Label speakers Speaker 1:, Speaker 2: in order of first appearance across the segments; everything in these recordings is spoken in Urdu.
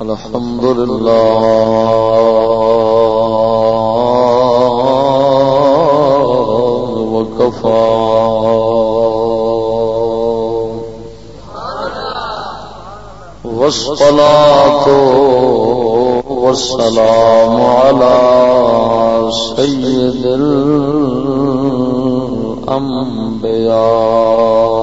Speaker 1: الحمد لله وكفى والصلاة والسلام على سيد الأنبياء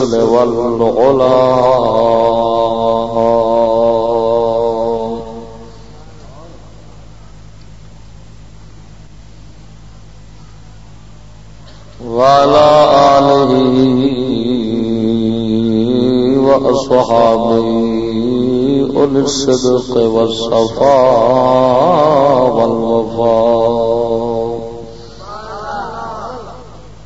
Speaker 1: السفل والعلا وعلى آله وأصحابه أولي الصدق والصفاء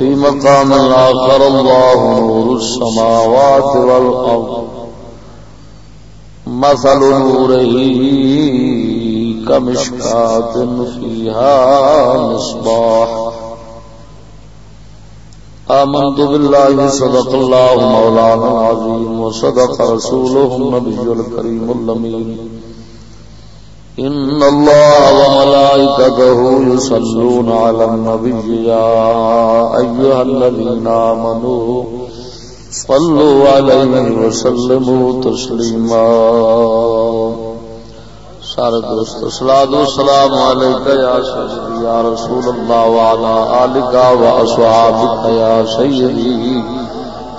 Speaker 1: وفي مقام آخر الله نور السماوات والأرض. مثل نوره كمشكاة فيها مصباح. آمنت بالله صدق الله مولانا العظيم وصدق رسوله النبي الكريم اللمين إن الله وملائكته يصلون على النبي يا أيها الذين آمنوا صلوا عليه وسلموا تسليما. سارے دوست سلاد السلام علیکہ یا سیدی، یا رسول اللہ وعلا آلکہ و اصحابکہ یا سیدی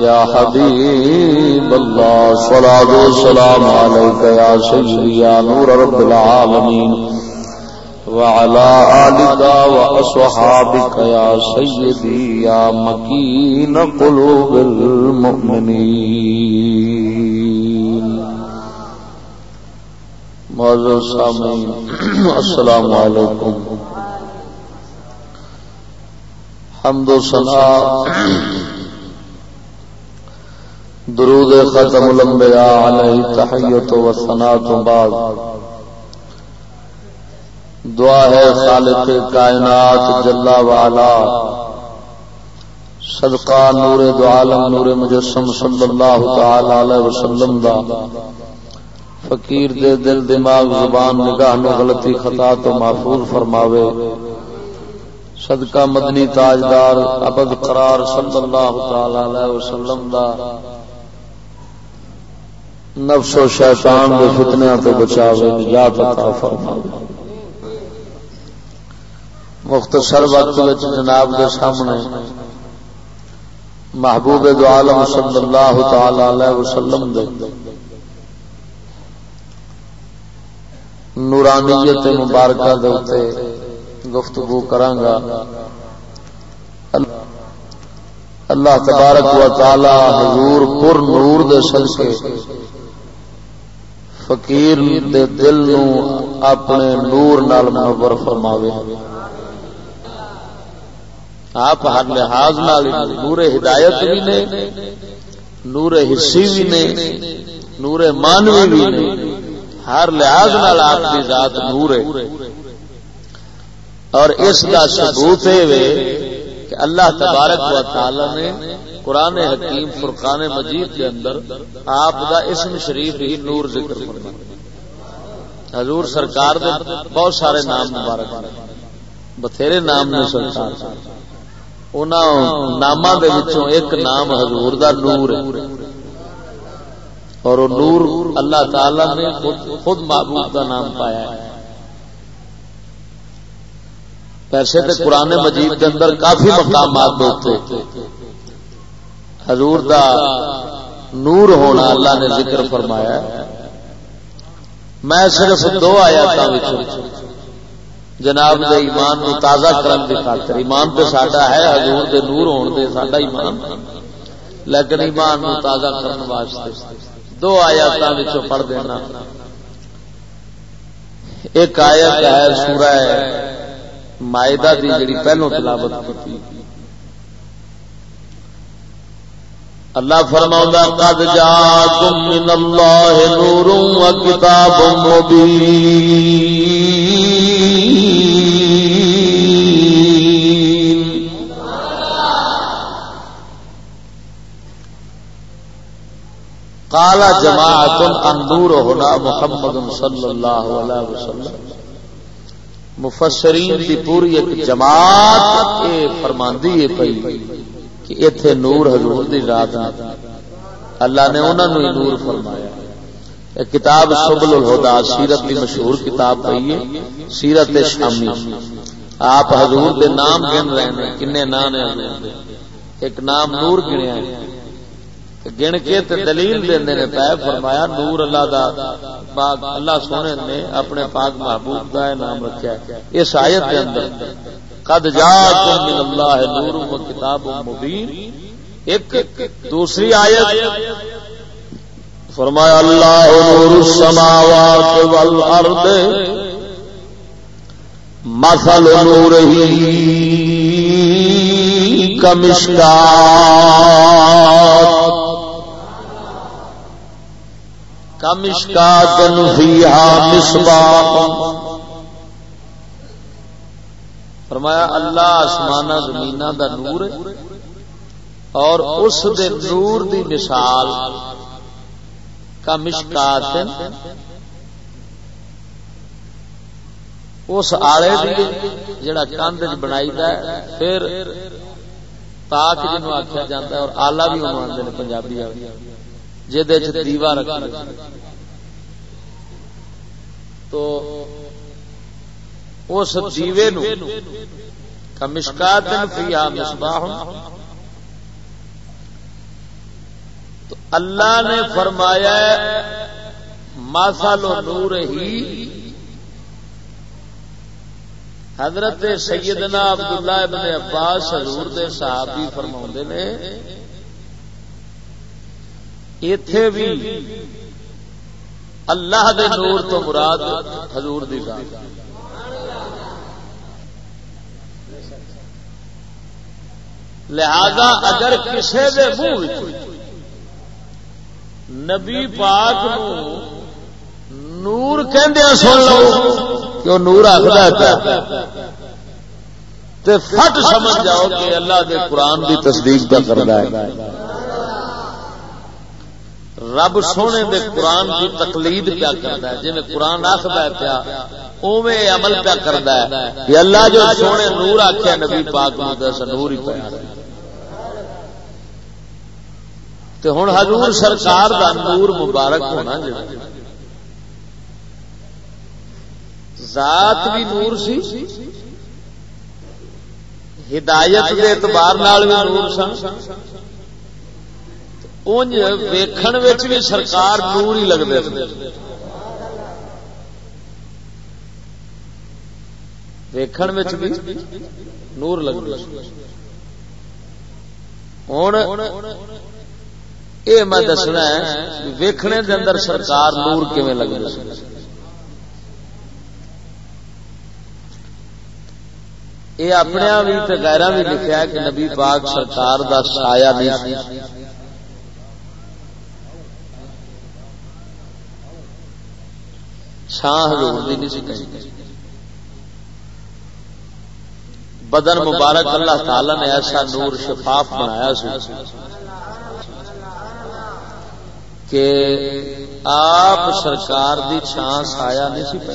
Speaker 1: یا حبیب اللہ سلاد السلام علیکہ یا سیدی یا نور رب العالمین، وعلا آلکہ و اصحابکہ یا سیدی یا مکین قلوب المؤمنین۔ معذر سامعین، السلام علیکم۔ حمد و ثنا درود ختم الانبیاء علیہ تحیت و ثنا تو بعد۔ دعا ہے خالق کائنات جلا والا صدقہ نور دو عالم نور مجسم صلی اللہ تعالی علیہ وسلم دا۔ فقیر دے دل دماغ زبان نگاہ نو غلطی خطا تو محفوظ فرماوے۔ صدقہ مدنی تاجدار ابد قرار صلی اللہ تعالی علیہ وسلم دا۔ نفس و شیطان دے فتنیاں تو بچاوے نجات عطا فرماوے مختصر وقت وچ جناب دے سامنے محبوب دو عالم صلی اللہ تعالی علیہ وسلم دے نورانیت مبارکہ دے دوتے گفتگو کرانگا۔ اللہ تبارک و تعالی حضور پر نور دے صدقے فقیر دے دل نو اپنے نور نال منور فرماوے۔ آپ ہر لحاظ نال نور ہدایت بھی نے، نور حصی بھی نے، نور مانوی بھی نے۔ ہر لحاظ نال آپ کی ذات نور ہے۔ اور اس کا ثبوت ہے کہ اللہ تبارک و تعالی نے قرآن حکیم فرقان مجید کے اندر آپ کا اسم شریف ہی نور ذکر فرمایا حضور سرکار دے بہت سارے نام مبارک بتھیرے نام نے سرکار۔ انہوں نامہ دے وچوں ایک نام حضور دا نور ہے۔ اور وہ نور اللہ تعالی نے خود محبوب کا نام پایا ہے۔ پیسے تے قرآن مجید کے اندر کافی مقامات ہوتے۔ حضور دا نور ہونا اللہ نے ذکر فرمایا میں صرف دو آیات جناب دے ایمان نو تازہ کرن دی خاطر، ایمان تے ساڈا ہے، حضور دے نور ہون دے ساڈا ایمان۔ لیکن ایمان نو تازہ کرن واسطے دو آیاتاں وچوں پڑھ دینا۔ ایک آیت ہے سورہ مائدہ دی جڑی پہلو تلاوت کی۔ اللہ فرماؤں قد جاءکم من اللہ نور و کتاب مبین قال جماعت اندور ہونا محمد صلی اللہ علیہ وسلم۔ مفسرین دی پوری ایک جماعت اے فرماندی ہے پئی کہ اتے نور حضور دی رات اللہ نے انہوں نے نور فرمایا۔ کتاب سبل الہدا، سیرت کی مشہور کتاب پئی ہے، سیرت شامی۔ آپ حضور دے نام گن رہے ہیں، کنے نام ہیں ایک نام نور گنیا ہے۔ گن کے تے دلیل دیندے نے پے فرمایا نور اللہ دا پاک، اللہ سونے نے اپنے پاک محبوب دا نام رکھا ہے اس آیت کے اندر قد جاءکم من اللہ نور و کتاب مبین ایک دوسری آیت۔ فرمایا، اللہ نور السماوات والارض۔ مثل نورہ کمشکات۔ کمشکات فیہا مصباح فرمایا، اللہ آسمان زمین دا نور اور اس دے نور دی مثال کا مشکات اس آڑے دی جڑا کاندھ بنائی دا ہے، پھر تاک جنوں آخیا جاتا ہے اور آلہ بھی انہوں آتے ہیں پنجابی جہد دیوا رکھ تو اس دیوے نو کمشکات فیہا مصباح تو اللہ نے فرمایا ماسال نور ہی۔ حضرت سیدنا عبداللہ ابن عباس حضور دے صحابی فرما نے اتے بھی اللہ دے نور تو مراد حضور دی ذات۔ لہذا اگر کسی دے منہ نبی پاک نور کہندے سن لو، کہ وہ نور آخر تے۔ فٹ سمجھ جاؤ کہ اللہ دے قرآن دی تصدیق کا کرتا ہے۔ رب سونے دے قرآن کی تقلید پیا کرتا ہے؟ جی قرآن آخر پیا اوے عمل پیا کرتا ہے؟ کہ اللہ جو سونے نور آخیا نبی پاک نور ہی پیا تو ہوں حضور سرکار دا نور مبارک ہونا جڑا۔ ذات بھی نور سی، ہدایت کے اعتبار بھی نور سن۔ انج ویکھن بھی سرکار نور ہی لگتے ویکھن بھی نور لگتے ہوں یہ میں دسنا ہے ویکھنے دے اندر سرکار نور کیویں لگ یہ اپنے بھی تے بھی لکھیا ہے کہ نبی پاک سرکار دا سایہ نہیں چھاں حضور دی نہیں سی کہیں۔ بدن مبارک اللہ تعالی نے ایسا نور شفاف بنایا سی۔ کہ آپ سرکار دی چھان سایا نہیں سی پہ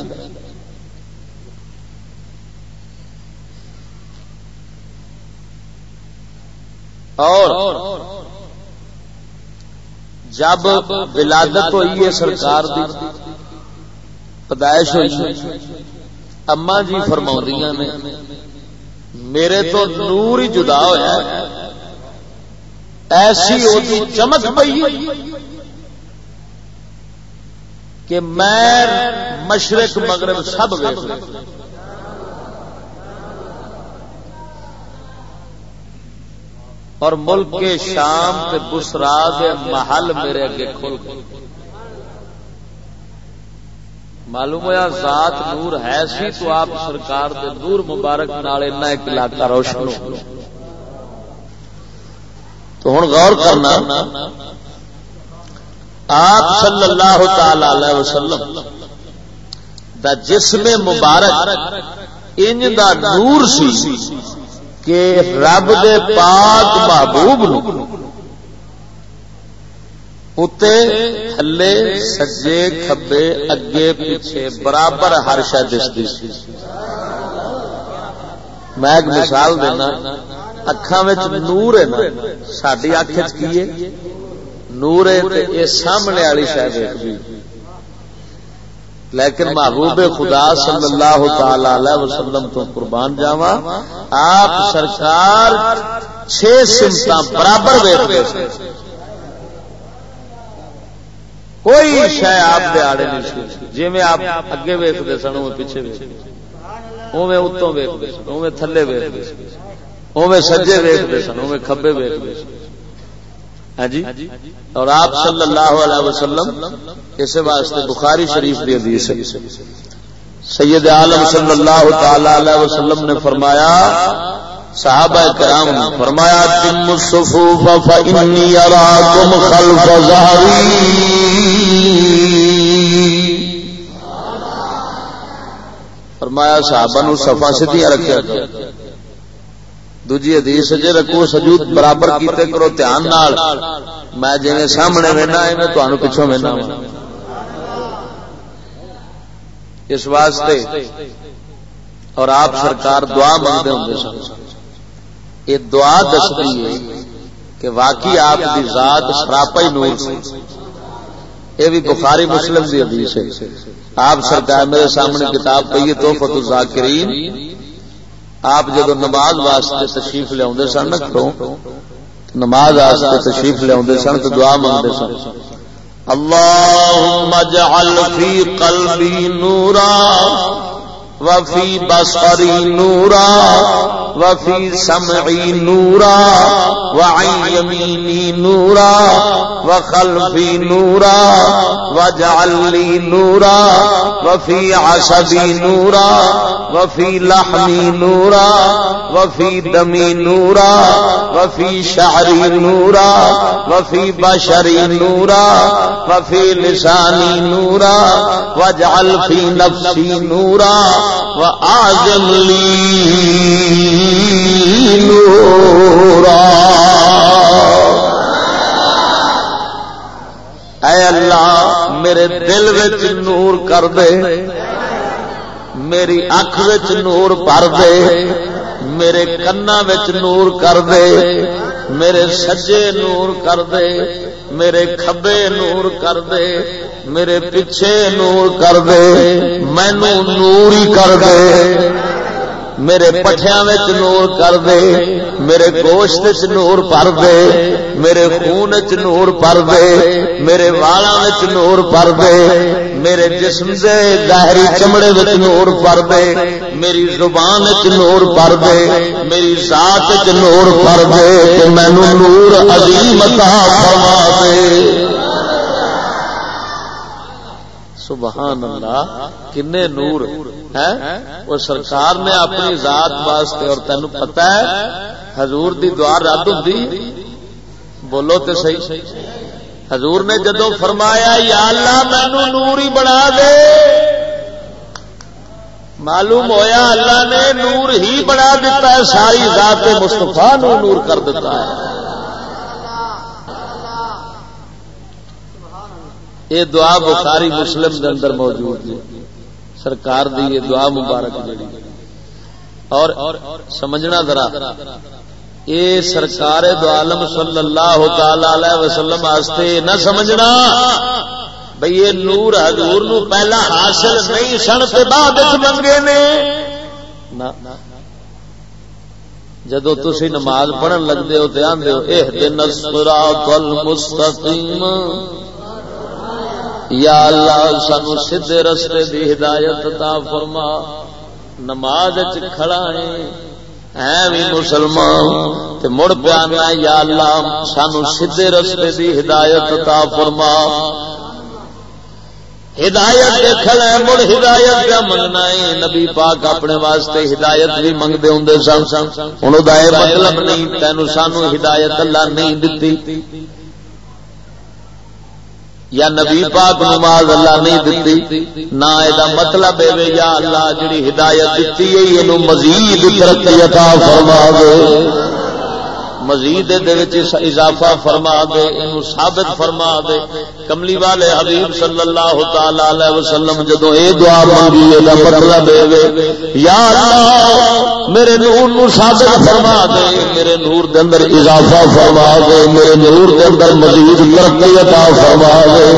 Speaker 1: اور جب ولادت ہوئی ہے سرکار دی، پیدائش ہوئی اما جی فرما نے، میرے تو نور ہی جدا ہوا ایسی چمک پی کہ میں مشرق، مغرب سب ویخ اور ملک کے شام کے بسرا محل میرے اگے کھل معلوم ہوا ذات نور ہے، سی تو آپ سرکار دے نور مبارک نال ایک علاقہ روشن تو ہوں غور کرنا آپ صلی اللہ تعالی علیہ وسلم، دا جسم مبارک ان دا نور سی کہ رب دے پاک محبوب نو اتے تھلے، سجے، کھبے، اگے، پیچھے، برابر ہر شاید دستی میں ایک مثال دینا اکھان نور ہے نا ساری اکھ کی ہے؟ نور یہ سامنے والی شاید لیکن محبوب خدا صلی اللہ تعالی علیہ وسلم تو قربان جاوا آپ سرکار چھ سمت برابر ویخ کوئی شہ آپ دے آڑے نہیں جی میں آپ اگے ویختے سن او پیچھے اوے اتوں ویختے سن اوے تھلے ویختے سن۔ اوے سجے ویختے سن اوے کھبے ویختے سن۔ ہاں جی؟ اور آپ صلی اللہ علیہ وسلم اس واسطے بخاری شریف کی حدیث ہے۔ سید عالم صلی اللہ تعالی علیہ وسلم نے فرمایا صحابہ کرام نے فرمایا تم الصفوف فانی اراکم خلف ظهری فرمایا صحابہ نو صفا سیدھی رکھیا دوجی حدیث جے رکو سجود برابر کیتے کرو دھیان نال۔ میں جویں سامنے وینا ایویں تانوں پیچھوں وینا۔ اس واسطے اور آپ سرکار دعا مانگتے ہوں سن یہ دعا دستی ہے کہ واقعی آپ کی ذات سراپا ہی نور سی۔ یہ بھی بخاری مسلم دی حدیث ہے۔ آپ سرکار میرے سامنے کتاب پہ یہ تو فتو ذاکرین آپ جدو نماز واسطے تشریف لیا سن کرو نماز واسطے تشریف لیا سن تو دعا منگتے سن۔ اللهم اجعل فی قلبی نورا۔ وفي بصري نورا، وفي سمعي نورا، وعن يميني نورا وخلفي نورا واجعل لي نورا، وفي عصبي نورا، وفي لحمي نورا، وفي دمي نورا، وفي شعري نورا، وفي بشري نورا، وفي لساني نورا واجعل في نفسي نورا وآزم نورا. اے اللہ، میرے دل وچ نور کر دے، میری اکھ وچ نور بھر دے، میرے کنا وچ نور کر دے میرے سجے نور کر دے، میرے کھبے نور کر دے، میرے پیچھے نور کر دے مینو نور ہی کر دے۔ میرے پٹھیا نور کر دے، میرے گوشت چ نور پر دے، میرے خون چ نور پر دے، میرے والا نور پر دے، میرے جسم دے ظاہری چمڑے وچ نور پر دے، میری زبان چ نور پر دے، میری ذات چ نور پر دے مینو نور عظیم عطا فرما دے۔ سبحان اللہ، کنے نور وہ سرکار نے اپنی ذات واسطے، اور تین پتا ہے، حضور دی دعا رد ہوں بولو تو صحیح۔ حضور نے جدو فرمایا، یا اللہ مینو نور ہی بنا دے۔ معلوم ہویا اللہ نے نور ہی بنا دیتا ہے، ساری ذات مستفا نور کر دیتا ہے۔ یہ دعا بخاری مسلم کے اندر موجود ہے۔ سرکار دی یہ دعا مبارک جڑی۔ اور سمجھنا ذرا یہ سرکار دو عالم صلی اللہ تعالی علیہ وسلم واسطے نہ سمجھنا۔ بھئی یہ نور حضور نو پہلا حاصل نہیں، سن سے بعد منگے نے۔ جدو تھی نماز پڑھن لگتے ہو تو آدھے ہو اہ دن الصراط المستقیم۔ یا اللہ، سانو سیدے رستے دی ہدایت تا فرما۔ نماز کھڑا ہے مسلمان مڑ پیانا یا اللہ، سانو سیدے رستے دی ہدایت تا فرما۔ ہدایت دیکھنا ہے، مڑ ہدایت کیا منگنا ہے۔ نبی پاک اپنے واسطے ہدایت بھی منگتے ہوں سن سن۔ ہوں مطلب نہیں تینوں سانو ہدایت اللہ نہیں دتی۔ یا نبی پاک نماز اللہ نہیں دیتی نہ یہ مطلب ہے یا اللہ جڑی ہدایت دیتی ہے، یہ مزید ترقی عطا فرما دے مزید اضافہ فرما دے ان ثابت فرما دے۔ کملی والے حبیب صلی اللہ تعالی وسلم جدو اے دعا مانگی ہے مطلب یا اللہ میرے نور نو ثابت فرما دے، میرے نور دے اندر اضافہ فرما دے، میرے نور دے اندر مزید ترقی عطا فرما دے۔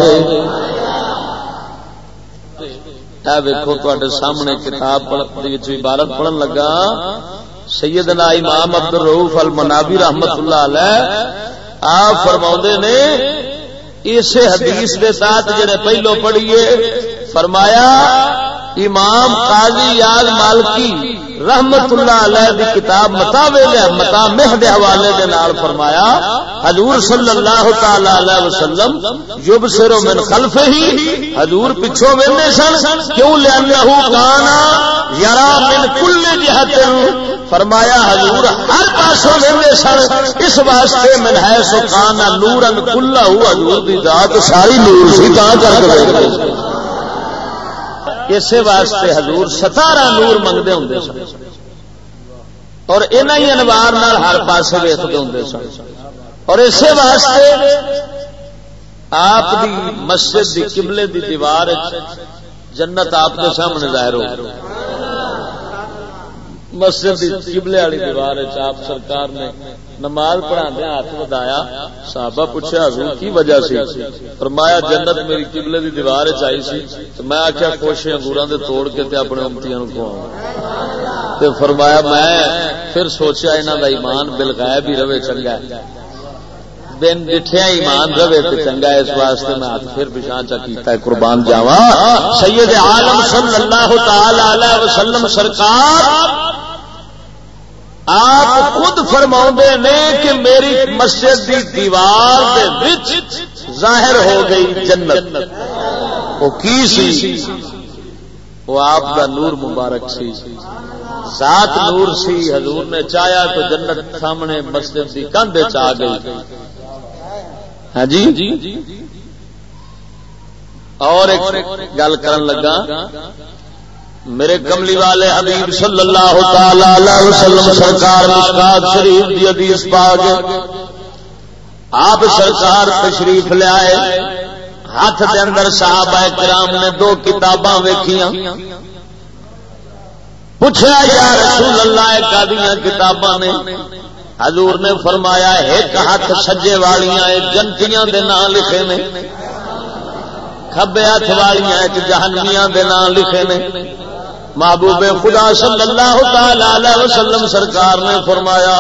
Speaker 1: ویکو تے سامنے کتاب عبارت پڑھن لگا۔ سیدنا امام عبد الروف المنابی رحمت اللہ علیہ آپ فرما نے، اسے حدیث کے ساتھ جڑے پہلو پڑھیے فرمایا امام قاضی یاد مالکی رحمت اللہ علیہ دی کتاب متا متا مہد حوالے دے نال فرمایا، حضور صلی اللہ تعالی علیہ وسلم یب سرو من خلف ہی، حضور پچھو ویندے سن، کیوں؟ لانه کانا یرا من کل جہت فرمایا، حضور ہر پاسوں ویندے سن، اس واسطے من ہے سو کانا نورن کلہ حضور دی ذات ساری نور سی تا کر کے اسی واسطے حضور ستارہ نور منگتے ہوں سن اور یہاں ہی انوار ہر پاس ویستے ہوں سن اور اسی واسطے آپ دی مسجد دی قبلے دی دیوار جنت آپ کے سامنے ظاہر ہو مسجد قبلے والی دیوار آپ سرکار نے نماز پڑھا دیا ہاتھ بدایا صحابہ پوچھا حضور کی وجہ سے فرمایا، جنت میری قبلے دی دیوار چاہی سی تو میں آخیا کوشش انگورا دے توڑ کے تے اپنے امتیاں کو تے فرمایا، میں پھر سوچا انہوں دا ایمان بلغائب ہی رہے چنگا ہے۔ بن ڈٹھیا ایمان رہے تو چنگا اس واسطے میں ہاتھ پھر پچھا چا کیتا ہے، قربان جاوا سید عالم صلی اللہ تعالی علیہ وسلم سرکار آپ خود فرما نے کہ میری مسجد کی دیوار ظاہر ہو گئی جنت۔ وہ کی سی؟ وہ آپ کا نور مبارک سی۔ سات نور سی، حضور نے چایا تو جنت سامنے مسجد کی کندھ چ گئی۔ ہاں جی؟ اور ایک گل کرن لگا۔ میرے کملی والے حبیب صلی اللہ تعالی وسلم سرکار مشکات شریف دی حدیث پاک آپ سرکار تشریف لے آئے۔ ہاتھ دے اندر صحابہ کرام نے دو کتاباں ویکھیاں۔ پوچھا یا رسول اللہ کادیاں کتاباں نے۔ حضور نے فرمایا ایک ہاتھ سجے والیاں جنتیاں دے نام لکھے نے۔ کھبے ہاتھ والیاں جہنمیاں دے نام لکھے نے۔ محبوب خدا صلی اللہ تعالی وسلم سرکار نے فرمایا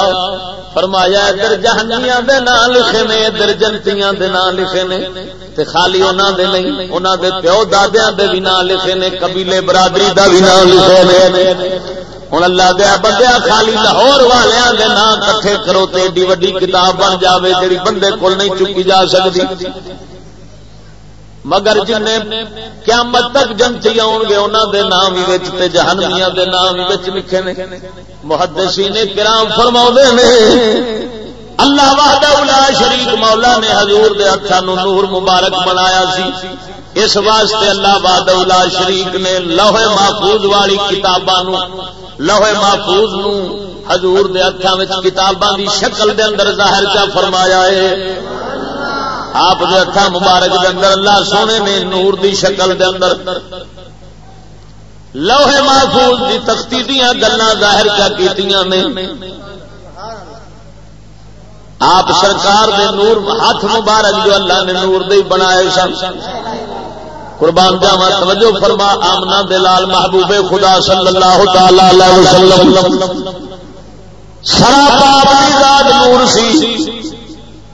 Speaker 1: فرمایا ادھر جہانیاں دے نام لکھے نے ادھر جنتیاں دے نام لکھے نے، تے خالی انہاں دے نہیں، انہاں دے پیو دادیاں دے بھی نام لکھے نے، قبیلے برادری دا بھی نام لکھے نے۔ ہوں اللہ دیا بندیا خالی لاہور والوں دے نام کٹھے کرو تے ایڈی وڈی کتاب بن جاوے جڑی بندے کول نہیں چکی جا سکتی مگر جن قیامت تک جنتی آؤ گے انہوں دے نام بھی جہانیاں دے نام بھی لکھے نے۔ محدثین کرام فرما نے، اللہ وحدہ شریف مولا نے حضور دے ہاتھوں نور مبارک بنایا سی۔ اس واسطے اللہ وحدہ شریف نے لوہے محفوظ والی کتاباں لوہے محفوظ نو حضور دے ہاتھوں کتاباں دی شکل دے اندر ظاہر کیا فرمایا ہے۔ آپ کے ہاتھ مبارک دے اندر اللہ سونے نے نور دی شکل دے اندر لوہے محفوظ دی تختی دیا گلا ظاہر کیا کیتیاں نے۔ آپ سرکار دے نور ہاتھ مبارک جو اللہ نے نور دے بنائے سن۔ قربان جاوا توجہ فرما آمنا دلال محبوب خدا صلی اللہ تعالی علیہ وسلم۔ سرا پاپ نور سی۔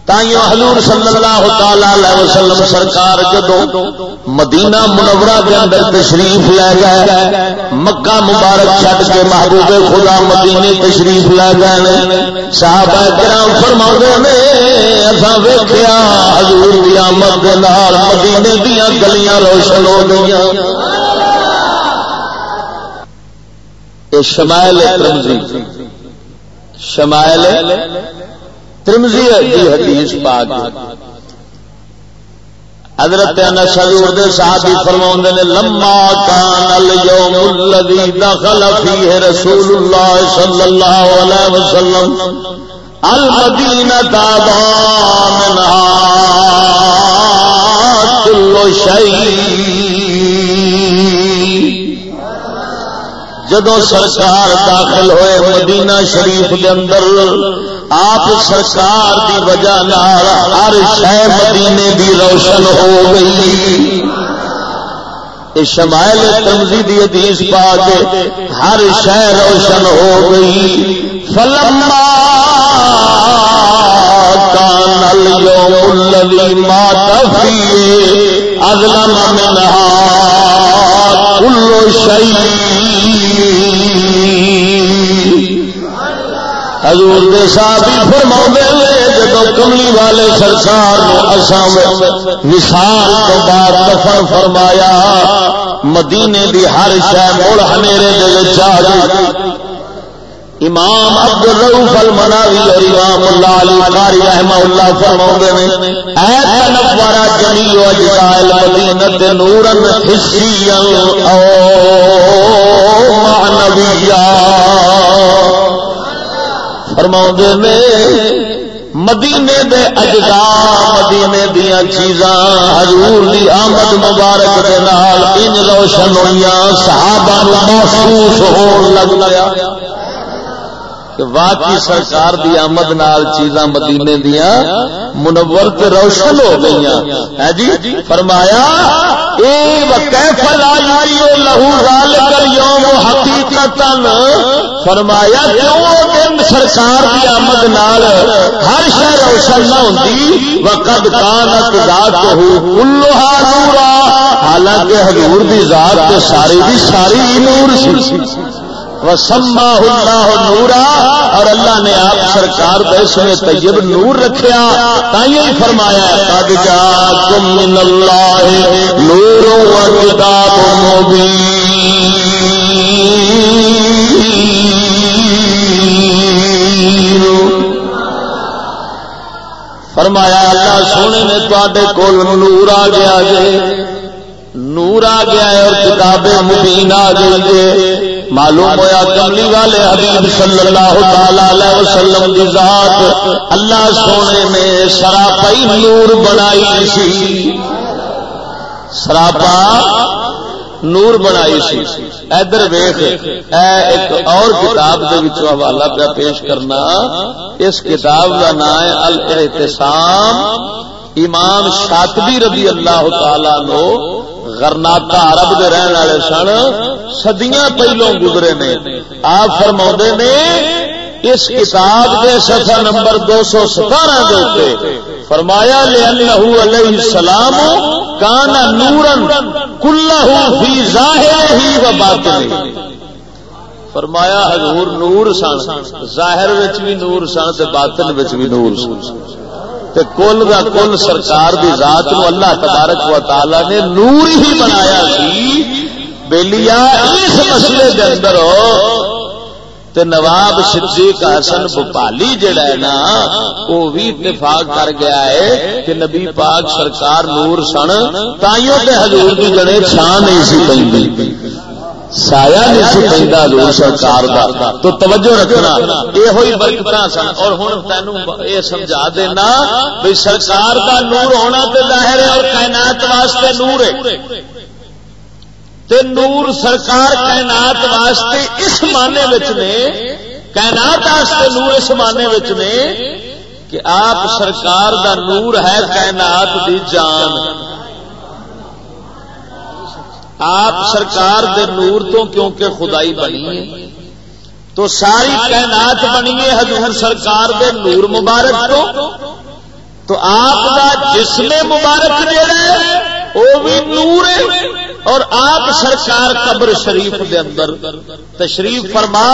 Speaker 1: تائیوں حضور صلی اللہ تعالی وسلم سرکار جدو مدینہ منورہ کے اندر تشریف لے گئے، مکہ مبارک چھڈ کے محبوب خدا مدینے تشریف لے گئے۔ صحابہ کرام فرما نے اصا ویخیا حضور کی آمد مدینے دیا گلیاں روشن ہو گئی شمائل جی، شمائل ترمزی کی حدیث پاک حضرت انس حضور دے صحابی فرماوندے نے لما کان اليوم الذي دخل فيه رسول الله صلى الله عليه وسلم المدينه تابا منها كل شيء جدو سرکار داخل ہوئے مدینہ شریف کے اندر آپ سرکار کی وجہ ہر شہ مدینے کی روشن ہو گئی۔ شمائل تمزی دی حدیث پا کے ہر شہ روشن ہو گئی۔ فلما کان اليوم الذي مات فيه اظلم منها كل شيء حضور دے صاحب فرما جب کملی والے سرکار مثال تو بعد دفن فرمایا، مدینے دی ہر شہ مڑ ہمیرے دل چاہ امام عبد الروف المناوی اور امام اللہ علی قاری رحمہ اللہ فرماؤں نے، اے تنورا جمیع اجزاء المدینہ نورا حسیا او معنویا فرماؤں نے مدینے دے اجزا مدینے دیا چیزاں حضور دی آمد مبارک دے نال ان روشن ہوئیاں، صحابہ محسوس ہون لگ گیا کہ واقعی سرکار دی آمد نال چیزاں مدینے دیا منور تے روشن ہو گئی ہے جی؟ فرمایا جی، حقیقت فرمایا، کیوں دن سرکار کی آمد نال ہر شہر روشن نہ ہوتی وقت کانت نورا۔ حالانکہ حضور دی ذات تے ساری دی ساری نور سی۔ وسما اللہ نورا اور اللہ نے آپ سرکار دیش میں طیب نور رکھیا تھی فرمایا، قد جاءکم من اللہ نور و کتاب مبین فرمایا، اللہ سونے نے تے کول نور آ گیا جے، نور آ گیا ہے اور کتابیں مبین آ گئی ہے معلوم ہوا کملی والے حبیب صلی اللہ تعالی وسلم کی ذات اللہ سونے نے سراپائی نور بنائی سی۔ سراپا نور بنائی سی۔ ادھر ویخ ایک اور کتاب کے حوالہ پہ پیش کرنا۔ اس کتاب کا نام ہے الاحتسام۔ امام شاطبی رضی اللہ تعالی نو غرناتا عرب دے رہن والے سن، صدیاں پہلوں گزرے نے۔ آپ فرما نے، اس کتاب کے سفر نمبر دو سو ستارہ دے فرمایا علیہ السلام کانا نورن کلہ فی ظاہر ہی و باطن فرمایا، حضور نور سن، ظاہر وچ بھی نور سن تے باطن وچ بھی نور سن۔ تے کل کا کل سرکار دی ذات نو اللہ تبارک و تعالی نے نور ہی بنایا سی بیلیا اس مسئلے کے اندر۔ تے نواب صدیق حسن بھوپالی جڑا ہے نا وہ بھی اتفاق کر گیا ہے کہ نبی پاک سرکار نور سن، تائیوں تے حضور دی جڑے چھان نہیں سی پئی سایا نہیں سی پہنتا حضور سرکار دا۔ تو توجہ رکھنا۔ یہ ہوئی برکت سن۔ اور ہوں تین یہ سمجھا دینا بھائی سرکار دا نور ہونا تو ظاہر ہے اور کائنات واسطے نور ہے۔ تے نور سرکار کائنات واسطے اس معنی نے، کائنات واسطے نور اس معنی نے کہ آپ سرکار دا نور ہے کائنات دی جان۔ آپ سرکار دے نور تو کیونکہ خدائی بنی ہے؟ تو ساری کائنات بنی ہے حضور سرکار دے نور مبارک تو؟ تو؟ آپ کا جسم مبارک ہے وہ بھی نور ہے۔ اور آپ سرکار قبر شریف دے اندر تشریف فرما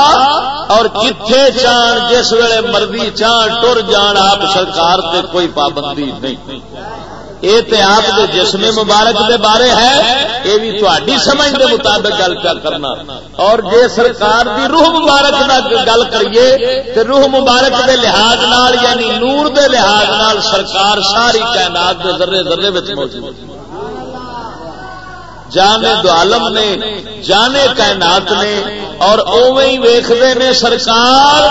Speaker 1: اور کتنے چان جس ویلے مرضی چان ٹر جان آپ سرکار تے کوئی پابندی نہیں۔ یہ تے آپ کے جسم مبارک دے بارے ہے، یہ بھی تاری سمجھ دے مطابق گل کیا کرنا۔ اور جے سرکار دی روح مبارک دا گل کریے، تے روح مبارک دے لحاظ نال یعنی نور دے لحاظ نال سرکار ساری کائنات دے ذرے ذرے موجود جانے دو عالم نے، جانے کائنات نے، اور اوے ہی ویختے نے سرکار۔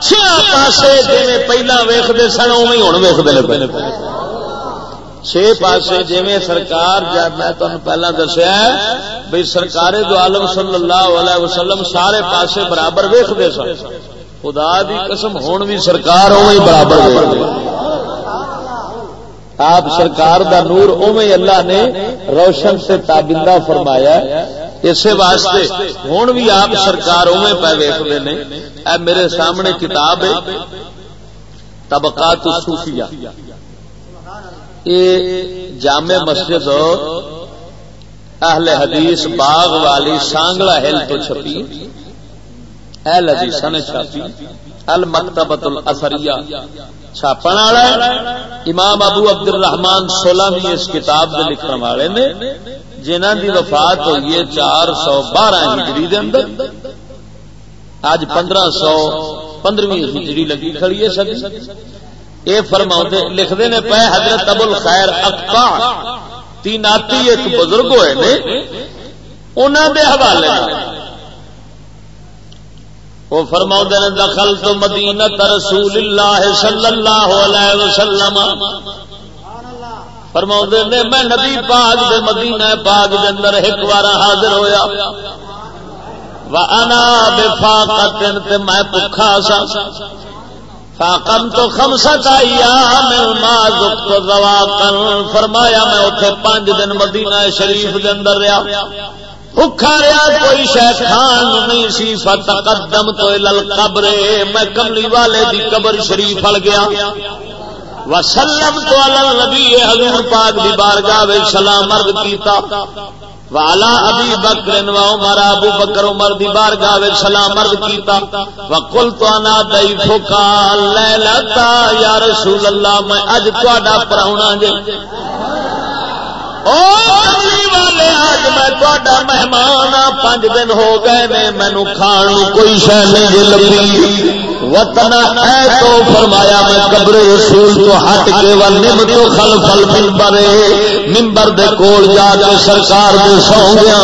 Speaker 1: چھیا پاسے جی پہلا ویختے سن اوے ہوں ویختے چھ پاسے جی سرکار میں تمہیں پہلا دسیا بھائی سرکار دو عالم صلی اللہ علیہ وسلم سارے پاسے برابر ویختے سن۔ خدا دی قسم ہوں بھی سرکار اوی برابر آپ سرکار دا نور اوی اللہ نے روشن سے تابندہ فرمایا اسی واسطے ہوں بھی آپ سرکار اوے پہ ویختے ہیں اے میرے سامنے کتاب ہے۔ طبقات صوفیہ یہ جامع مسجد اہل حدیث باغ والی سانگلا ہل تو چھپی۔ اہل حدیث نے چھاپی۔ المکتبت الاثریہ۔ چھاپن والا امام ابو عبد الرحمان سولہ بھی اس کتاب کے لکھن والے نے جنہ دی وفات ہوئی ہے چار سو بارہ ہجری دے اندر۔ اج پندرہ سو پندرہویں ہجری لگی کھڑی ہے سب یہ فرما لکھتے نے پہ حضرت ابو خیر اکا تین آتی ایک بزرگ ہوئے نے انہوں دے حوالے وہ فرما نے، دخل تو مدینہ رسول اللہ صلی اللہ علیہ وسلم۔ فرما نے، میں نبی پاک دے مدینہ پاک دے اندر ایک بار حاضر ہویا۔ وانا بفاقت میں بھوکا سا۔ فاقم تو خمسط تو فرمایا میں اتنے پانچ دن مدینہ شریف دے اندر رہا۔ بھوکھا رہا، کوئی شہ خان نہیں سی۔ فتقدم تو قبر میں کملی والے دی قبر شریف پڑ گیا۔ وسلم تو علی النبی، حضور پاک دی بارگاہ وچ سلام عرض کیتا۔ والا ابھی بکر مرا ابو بکر، عمر دی بارگاہ سلام عرض کیتا۔ وقل تو انا دئی لے لاتا یا رسول اللہ، میں اج تا پراونا جی۔ والے آج میں مہمان ہاں پانچ دن ہو گئے نے مینو کھان کوئی شہ نہیں لگی وطن ہے تو فرمایا میں قبر رسول تو ہٹ کے ول نم تو خل فل ممبر ممبر دے کول جا کے سرکار دے سو گیا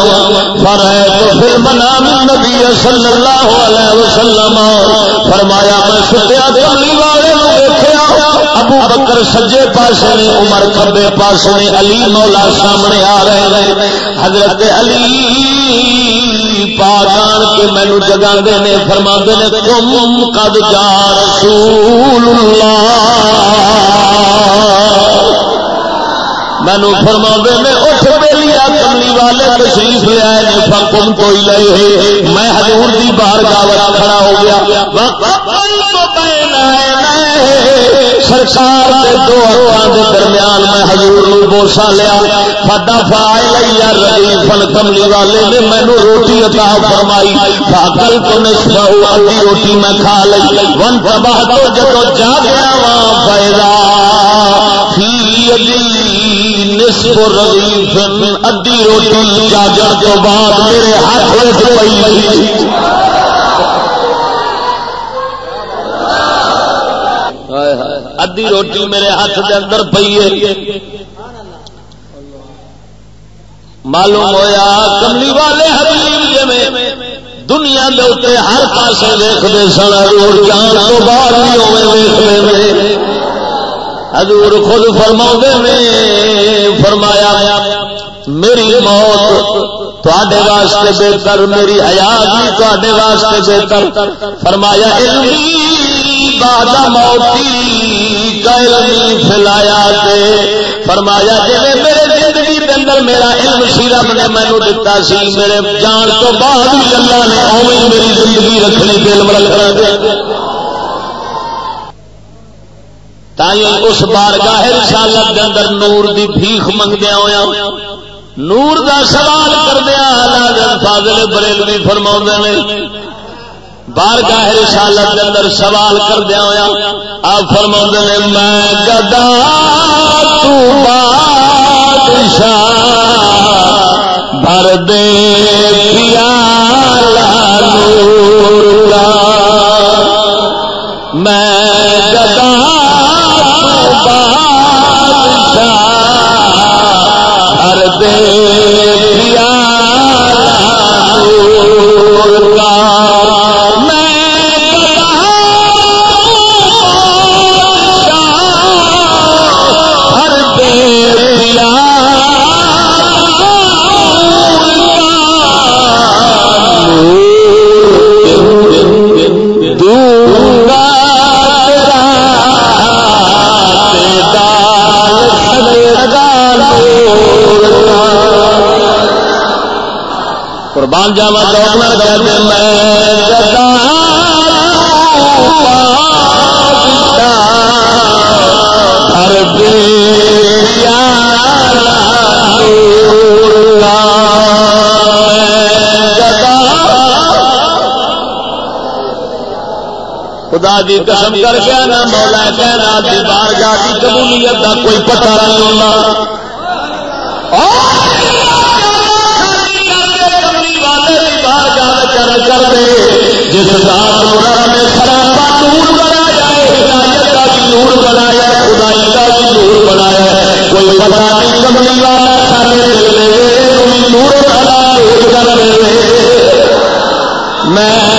Speaker 1: پر ہے تو پھر منا نبی صلی اللہ علیہ وسلم فرمایا میں ستیا کملی والے دیکھا ابو بکر سجے پاسے نے، عمر کبے پاسے نے، علی مولا سامنے آ رہے ہیں۔ حضرت علی پاکان کے مینو جگا نے فرما نے، تم کد جا رسول اللہ۔ مینو فرما نے، اٹھ لیا کملی والے تشریف لیا فکم کوئی لے میں حضور دی بار گاہ کھڑا ہو گیا۔ سرکار کے دو ہاتھوں کے درمیان میں حضور بوسا لیا۔ فٹا فائے لیا رہی فل کملی والے نے مینو روٹی عطا فرمائی۔ پاگل تو نسبہ ادھی روٹی میں کھا لی۔ ون تباہ تو جدو جا گیا وہاں پیدا نصف ردیف ادھی روٹی جاجر تو بعد میرے ہاتھ پی ادھی روٹی میرے ہاتھ کے اندر پی ہے۔ معلوم ہوا کملی والے حبیب جی دنیا کے اتنے ہر پاس دیکھتے سن ہزور جان تو باہر بھی ہوئے دیکھتے حضور خود فرما نے، فرمایا، میری موت تے واسطے بہتر، میری حیات بھی تے واسطے بہتر۔ فرمایا، علمی بعد موتی علم فلایا فرمایا جی میرے زندگی کے اندر میرا علم سی رب نے مینو دتا سی، میرے جان تو بعد بھی اللہ نے اوی میری زندگی رکھنے کے علم رکھنا اس اس بار گاہ رسالت کے اندر نور دی بھیخ منگدیا ہوا نور دا سوال کردیا فاضل بریلوی فرما نے۔ بار گاہ رسالت کے اندر سوال کردیا ہوا آپ فرما نے، میں گدا تو بادشاہ بھر دے پیا قربان جاوا دوڑنا خدا دی قسم کر کے نا مولا کہنا دیوار جا کی قبولیت کا کوئی پتہ نہیں ہوتا کر دے جس رات نے سراپا نور بنایا ہدایت کا بھی نور بنایا خدائی کا بھی نور بنایا کوئی پتا نہیں کملی والا سارے دل میں کوئی نور بنا کر دے میں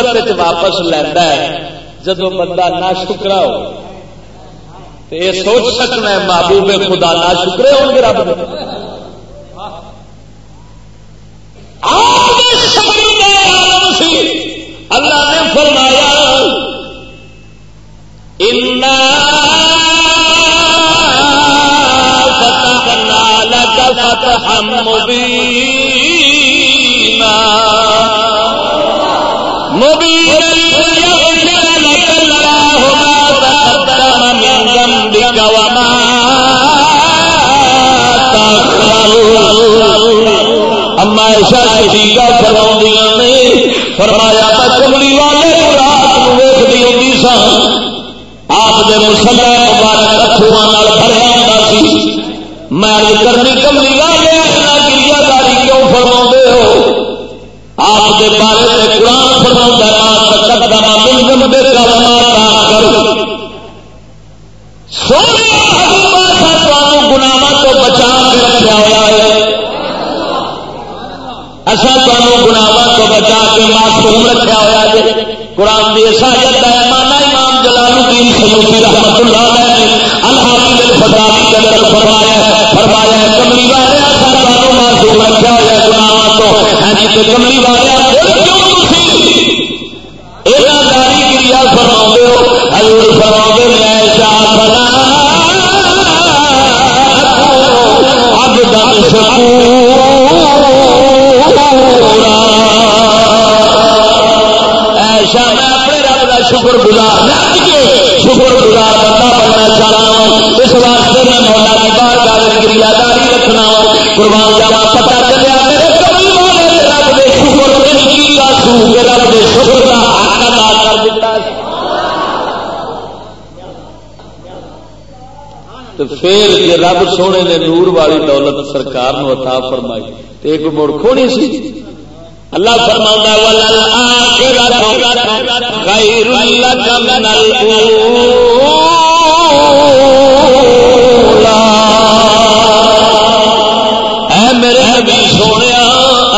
Speaker 1: صورت واپس لینا ہے جب بندہ نہ شکرا ہو تو یہ سوچ سکنا ہے، محبوب خدا نہ شکرے ہو گے رب قرآن رب سونے نے نور والی دولت سرکار نو عطا فرمائی۔ تو ایک مڑ کھونی سی۔ اللہ فرما میرے نبی سونے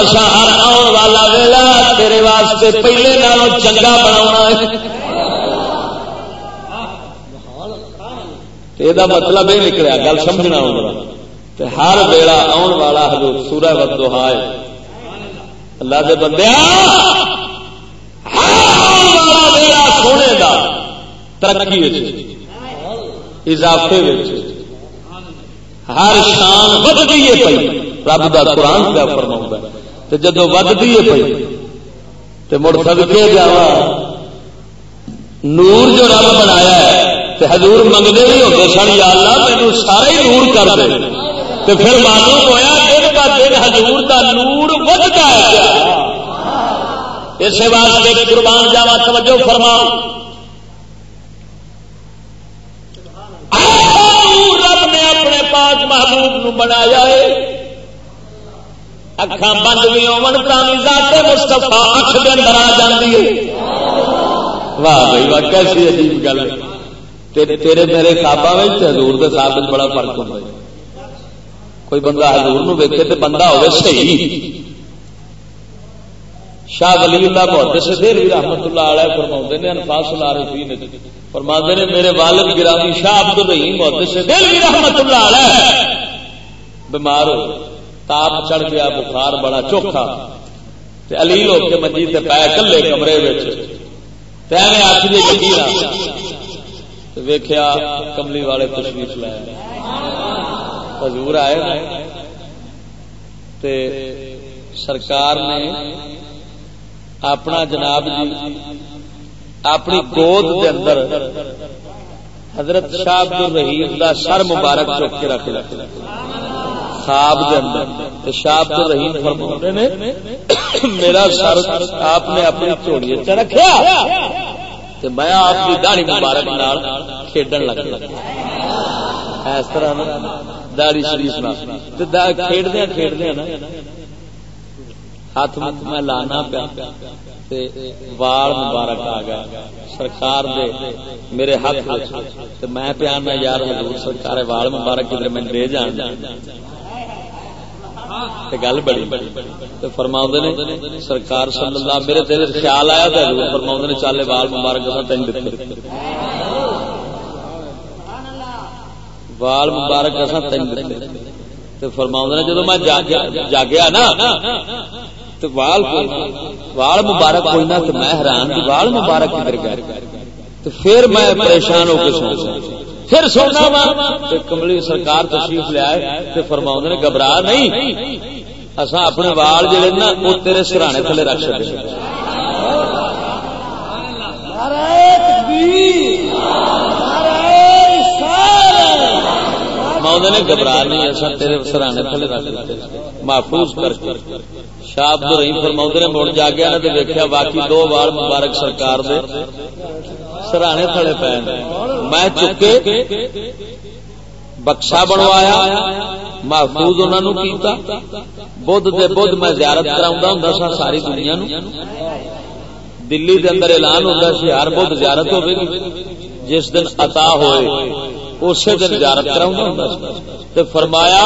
Speaker 1: اصا ہر آن والا ویلا تیرے واسطے پہلے نالوں چنگا بنا یہ مطلب یہ نکلیا، گل سمجھنا ہوگا ہر ویلا آن والا حضور سورہ وقت ہے اللہ دے بندے سونے کا ترقی اضافے ہر شان ود گئی ہے پی رب کا قرآن کا فرما جدو ودتی ہے پی تو مڑ سدکے جا نور جو رب بنایا ہے تے حضور منگتے بھی ہوتے سن یا اللہ مینو سارے نور کر دے۔ تو پھر معلوم ہوا دن کا دن حضور کا نور ودتا ہے۔ اس واسطے قربان جاوا توجہ فرما رب نے اپنے پاس محبوب نو بنایا ہے۔ اکھان بند بھی ہو ذات مستفا اکھ کے اندر آ جاتی ہے۔ واہ بھائی، واہ، کیسی عجیب گل ہے۔ تیرے میرے خوابا ہزور کے خواب بڑا فرق ہوتا ہے۔ کوئی بندہ ہزور نو ویکے تو بندہ ہوے صحیح۔ شاہ ولی اللہ بہت سے رحمت اللہ علیہ فرما نے، انفاس العارفین فرما نے، میرے والد گرامی شاہ عبد الرحیم بہت سے رحمت اللہ علیہ۔ بیمار ہو، تاپ چڑھ گیا، بخار بڑا چوکھا۔ علی ہو کے منجی تے پائے کلے کمرے آخ جی ہاں، یقین ویخیا کملی والے تشریف لائے حضور آئے تے سرکار نے اپنا جناب جی اپنی گود کے اندر حضرت شاہ عبد الرحیم دا سر مبارک چک کے رکھ رکھ خواب دے اندر۔ شاہ عبد الرحیم فرما نے، میرا سر آپ نے اپنی چوڑی چ رکھا میں آپ کی دہڑی مبارک کھیڈن لگ اس طرح داڑی شریف کھیڈدیا کھیڈدیا نا ہاتھ مت میں لانا پیا وال مبارک آ گیا۔ سرکار دے میرے ہاتھ میں پیانا یار حضور سرکار وال مبارک کدھر میں دے جان۔ گل بڑی۔ فرما نے، سرکار صلی اللہ میرے دل خیال آیا تو فرما نے چالے وال مبارک تین دیتے۔ وال مبارک تین دیتے۔ فرما نے جدو میں جاگیا نا تو وال وال مبارک کوئی نہ تو میں حیران وال مبارک کدھر گئے تو پھر میں پریشان ہو کے سوچا پھر سونا وا کملی سرکار تشریف لیا فرما نے گھبرا نہیں۔ اصا اپنے وال جڑے نا وہ تیرے سرانے تھلے رکھ سکتے نے گھبرا نہیں ایسا تیرے سرانے تھلے رکھ محفوظ کر کے۔ الرحیم فرما نے مڑ جا گیا تو دیکھا باقی دو وال مبارک سرکار دے۔ سرانے تھلے پے میں چکے بخشا بنوایا، محفوظ انہوں کیتا۔ بدھ دے بدھ میں زیارت کراؤں ہوں سا ساری دنیا نو دلی دے اندر اعلان ہوتا سی، ہر بدھ زیارت ہوگی جس دن عطا ہوئے، اسی دن زیارت کراؤں ہوں تو فرمایا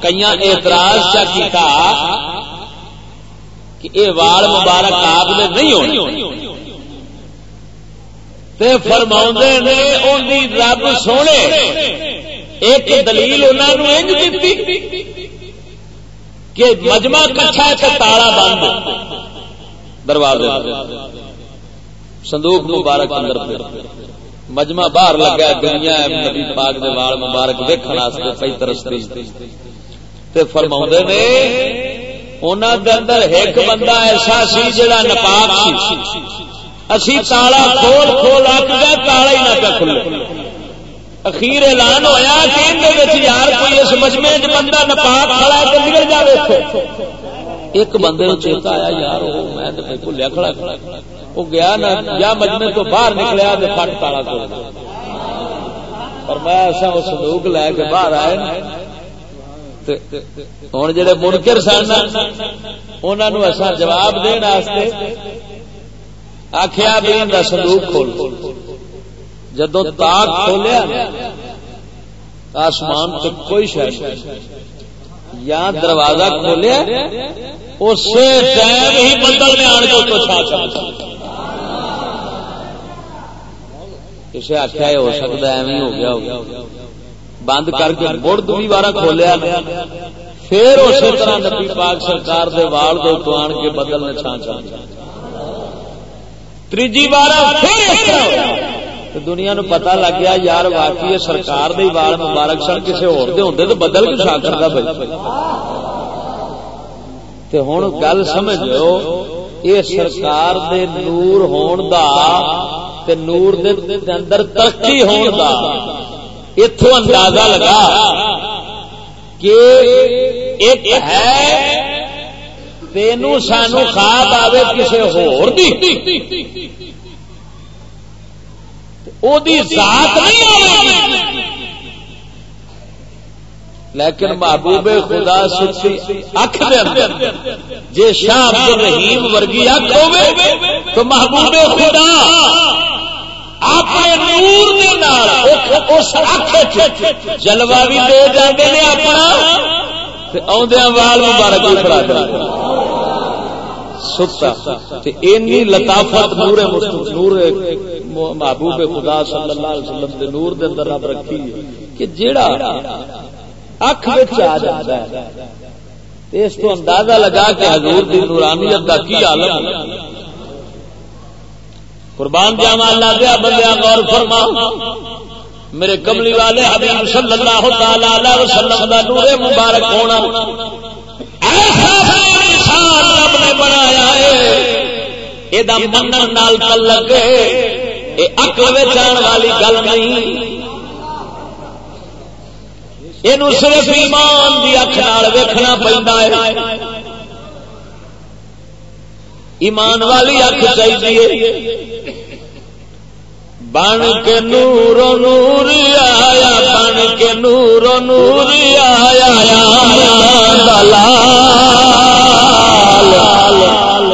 Speaker 1: کئی اعتراض چا کیتا کہ اے وال مبارک آپ نے نہیں ہونے۔ فرما نے رب سونے۔ ایک دلیل انہوں نے کہ مجمع کٹھا ہے تالا بند دروازے صندوق مبارک اندر مجمع باہر لگا دنیا نبی پاک دے وال مبارک دیکھنے واسطے کئی ترستی۔ تے فرما نے انہوں دے اندر ایک بندہ ایسا سی جڑا نپاک سی۔ اسی تالا کھول کھول آ گیا تالا ہی نہ پہ کھلے۔ اخیر اعلان ہویا کہ یار کوئی اس مجمے چ بندہ نپاک کھڑا ہے تو نکل جائے ایک بندے نو چیتا آیا، یار میں تو بھولیا کھڑا کھڑا وہ گیا نا یا مجمے تو باہر نکلیا تو پٹ تالا کھول اور میں ایسا وہ سندوک لے کے باہر آئے ہوں جڑے منکر سن انہوں ایسا جواب دن آخیا بھی سندوک کھول۔ جدو تاک کھولیا آسمان تو کوئی شاید یا دروازہ کھولیا اسی ٹائم ہی بدل میں آن کے تو چھا کسی آخیا ہو سکتا ہے، ایویں ہو گیا ہو گیا بند کر کے مڑ دوی بارہ کھولیا پھر اسی طرح نبی پاک سرکار دے وال دے تو آن کے بدل نے چھان چھان تیجی بار تو دنیا نو پتا لگ گیا یار واقعی سرکار دے وال مبارک سن کسی ہوں تو بدل کچھ آ کرتا بھائی ہوں گل سمجھو، یہ سرکار دے نور ہون دا تے نور دے اندر ترقی ہون دا۔ اتو اندازہ لگا کہ ایک ہے تینو سانو خواب آوے کسے ہور دی۔ او دی ذات نہیں آوے لیکن محبوب خدا سچی اکھ دے اندر جے شاہ عبد الرحیم ورگی اکھ ہوے تو محبوب خدا اپنے نور دے نال اس اکھ جلوہ بھی دے جاندے نے اپنا تے اوندیاں وال مبارک بھی دے۔ ستا۔ تے اینی لطافت نور نور محبوب خدا صلی اللہ علیہ وسلم دے نور دے اندر رب رکھی کہ جیڑا اکھ وچ آ جاتا ہے۔ تے اس کو اندازہ لگا کہ حضور دی نورانیت کا کی عالم قربان جاوا اللہ دیا بندیا غور فرما میرے کملی والے حبیب صلی اللہ تعالی علیہ وسلم دا نور مبارک ہونا۔ ایسا انسان رب نے بنایا ہے، یہ منن نال تعلق ہے یہ عقل وچ والی گل نہیں۔ یہ صرف ایمان کی اکھ ویکنا پڑتا ہے۔ ایمان والی اکھ چاہیے۔ بن کے نور نور آیا بن کے نور نور آیا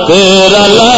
Speaker 1: تیرا لال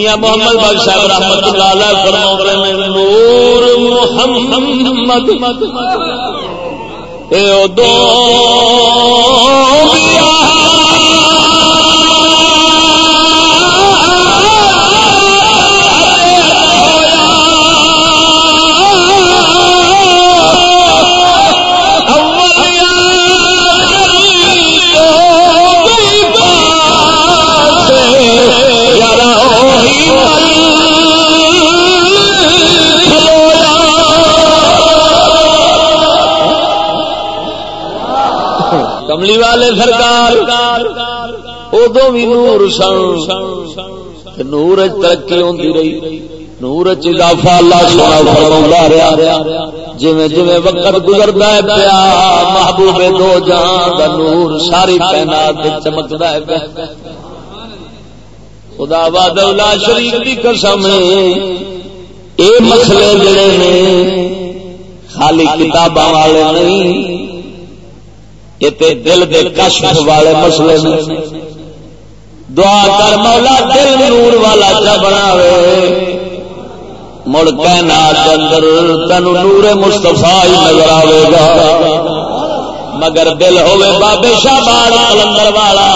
Speaker 1: میاں محمد باغ صاحب رحمت اللہ علیہ فرما ہیں نور محمد۔ اے دو کملی والے سرکار، ادو بھی نور سن نور ترقی ہوتی رہی۔ نور چافا اللہ سونا فرما رہا جی جی وقت گزرتا ہے پیا، محبوب دو جان کا نور ساری تعینات چمکتا ہے پیا۔ خدا باد شریف کی قسم اے مسئلے جڑے نے، خالی کتاباں والے نہیں یہ دل دل کشف والے مسئلے نے دعا کر مولا دل نور والا چا بنا مڑ اندر تین نور مستفا ہی نظر آئے گا مگر دل ہوے بابے شاہ بال کلندر والا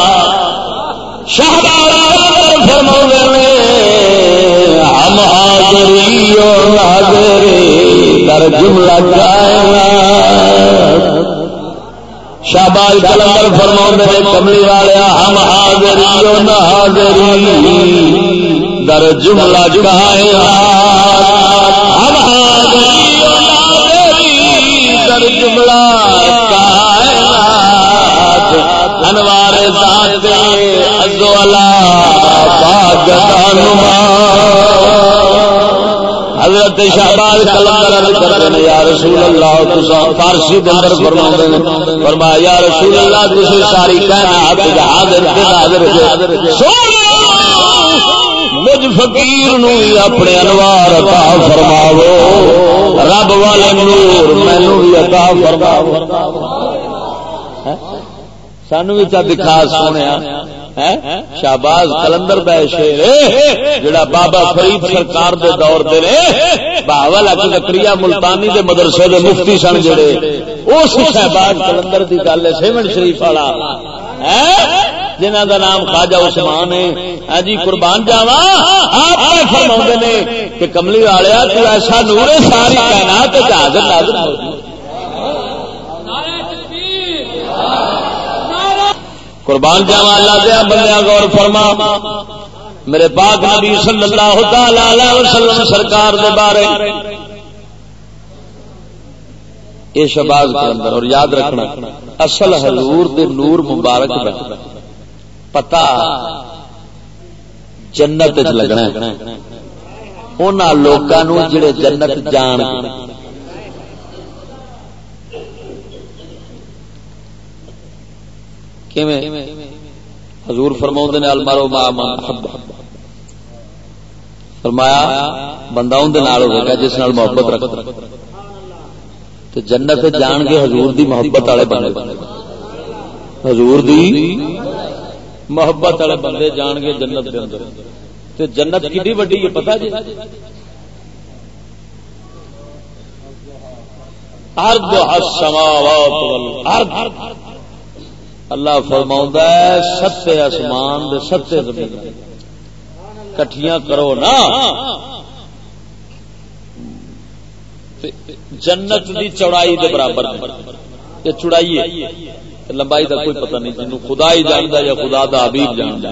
Speaker 1: شاہ بال فرما ہم حاضری اور حاضری در جملہ کائنات شہباز کلندر فرما نے، کملی والے، ہم حاضری نہ حاضری۔ در جملہ جگائے ہم حاضری در جملہ انوار ذات ازوالا باغ حضرت شہباز کلندر کرتے ہیں، یا رسول اللہ فارسی دندر فرما فرمایا، یا رسول اللہ تھی ساری کائنات حاضر حاضر مجھ فقیر نو اپنے انوار عطا فرماو رب والے نور مینو بھی عطا فرماو ہاں؟ سانو بھی دکھا سونے شہباز کلندر شیر جڑا بابا فرید سرکار دے دور دے نے باول اکری ملتانی دے مدرسے دے مفتی سن جڑے۔ اس شہباز کلندر دی گل ہے، سیون شریف والا۔ جنہ دا نام خواجہ عثمان ہے۔ ہاں جی قربان جاوا آپ فرما نے کہ کملی والیا تو ایسا نور ساری کائنات حاضر نازر موجود قربان جاوا اللہ دیا ہاں بندیا غور فرما۔ میرے پاک نبی صلی اللہ تعالی وسلم سرکار دے بارے۔ یہ شباز کے اندر، اور یاد رکھنا، اصل حضور دے نور مبارک دا۔ پتا، جنت لگنا ان لوگوں جڑے جنت جان کیویں حضور فرما نے المارو فرمایا، بندہ اندر ہوگا جس نال محبت رکھ تو جنت جان کے حضور دی محبت والے بنے حضور دی محبت والے بندے جان گے جنت کے اندر۔ تو جنت کی وڈی ہے پتا جی؟ ارد السماوات اللہ فرما ستے آسمان دے ستے زمین کٹھیاں کرو نا۔ جنت دی چوڑائی دے برابر۔ یہ چوڑائی ہے۔ لمبائی دا کوئی پتہ نہیں، جنوں خدا ہی جانتا یا خدا دا حبیب جانتا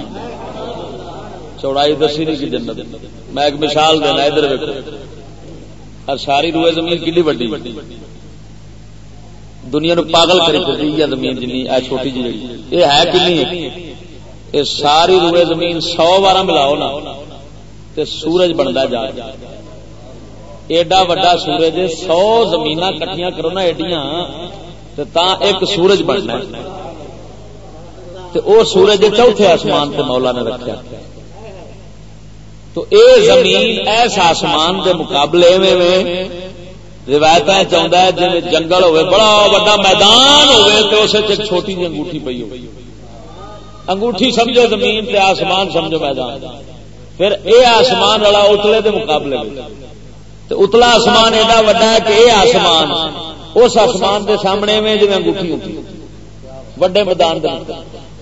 Speaker 1: چوڑائی دسی نہیں کی جنت۔ میں ایک مثال دینا، ادھر ساری روئے زمین کلی وڈی۔ دنیا نو پاگل کری پی ہے زمین جنی چھوٹی جی یہ ہے کنی یہ ساری روئے زمین سو بار ملاؤ نا، تے سورج بنتا جا ایڈا وڈا سورج سو زمین کٹیاں کرو نا ایڈیاں تا ایک سورج بننا تے او سورج چوتھے آسمان تے مولا نے رکھا تو اے زمین، ایس آسمان دے مقابلے میں روایت چاہتا ہے جی جنگل ہوئے، بڑا وا میدان ہوئے تو اس چھوٹی جی انگوٹھی پی ہو انگوٹھی سمجھو زمین تے آسمان سمجھو میدان۔ پھر اے آسمان والا اتلے دے مقابلے تو اتلا آسمان ایڈا وا ہے کہ اے آسمان، اس آسمان دے سامنے میں جی انگوٹھی ہوتی وڈے میدان دے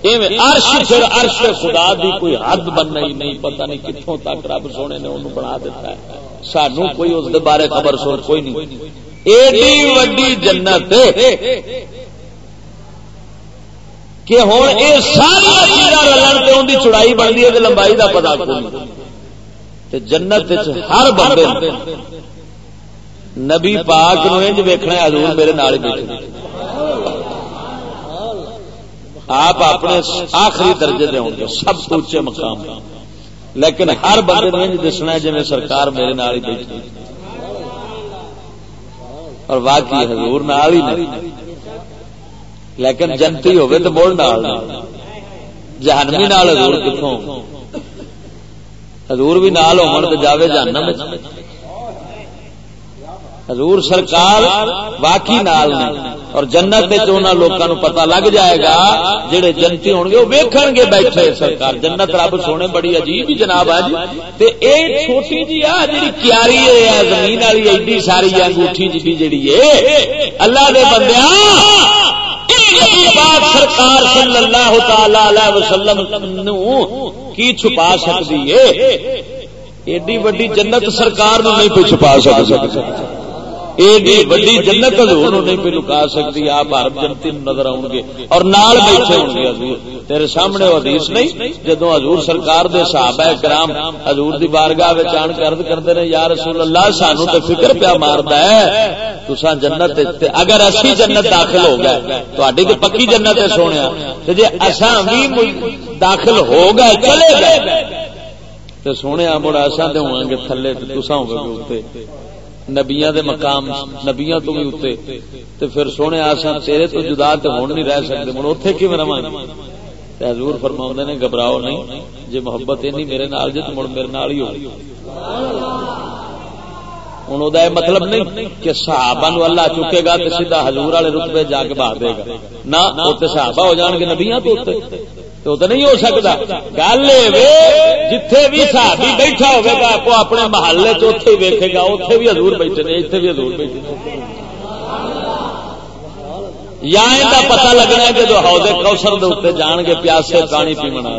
Speaker 1: عرش پھر عرش خدا دی کوئی حد بننا ہی نہیں، پتہ نہیں کتوں تک رب سونے نے انہوں بنا دیتا ہے۔ سانو کوئی اس بارے خبر سو کوئی نہیں۔ ایڈی وڈی جنت کہ ہوں یہ ساری چیزاں رلن سے ان کی چڑائی بنتی ہے لمبائی کا پتا کوئی جنت ہر بندے نبی پاک نو انج ویکھنا حضور میرے نال بیٹھے۔ آپ اپنے آخری درجے دے ہوں گے، سب تو اچے مقام لیکن ہر بندے نے دسنا ہے جی سرکار میرے نال ہی بیٹھی۔ اور واقعی حضور نال ہی نہیں۔ لیکن جنتی ہوگی تو مڑ نال۔ جہنمی نال حضور کتوں حضور بھی نال ہو جاوے جہنم حضور سرکار واقعی نال نہیں۔ اور جنت لوگوں پتا لگ جائے گا جہے جنتی ہو گے وہ ویکن گے بیٹھے سرکار۔ جنت رب سونے، بڑی عجیب ہی جناب ہے جی۔ اے چھوٹی جی آ جی کیاری ہے زمین والی ایڈی ساری انگوٹھی جی جیڑی ہے، اللہ دے بندے سرکار صلی اللہ تعالی وسلم کی چھپا سکتی ہے؟ ایڈی وڈی جنت سرکار نہیں پہ چھپا سکتی ایڈی وڈی جنت حضور نہیں پہ لکا سکتی آپ ہر جنتی نظر آؤ گے اور نال بیٹھے ہوں گے، حضور۔ تیرے سامنے وہ حدیث نہیں جدو حضور سرکار دے صحابہ کرام حضور دی بارگاہ آن کے کرتے ہیں، یا رسول اللہ، سانو تو فکر پیا مارتا ہے۔ تسا جنت اگر اسی جنت داخل ہو گئے تھی تو پکی جنت ہے سونے جی اصا بھی داخل ہو گئے، چلے گئے۔ تو سونے مڑ اصا تو ہوا گے تھلے تسا ہو گے نبیا دے مقام نبیا تو بھی اتنے تو پھر سونے آسا تیرے تو جدا تو ہوں نہیں رہ سکتے ہوں اتنے کی رہا حضور فرما نے، گھبراؤ نہیں جی محبت نہیں میرے نال جی تو مڑ میرے نال ہی ہو۔ ہوں وہ مطلب نہیں کہ صحابہ نو اللہ چکے گا تو سیدھا حضور والے رتبے جا کے بہا دے گا۔ نہ اتنے صحابہ ہو جان گے نبیا تو تو تو نہیں ہو سکتا۔ گل جتھے بھی صحابی بیٹھا ہوگا آپ اپنے محلے چ اتے ویکے گا اتنے بھی حضور بیٹھے نے اتنے بھی حضور بیٹھے یا پتا لگنا ہے کہ جو ہودے کوسل کے جان گے پیاسے پانی پیمنا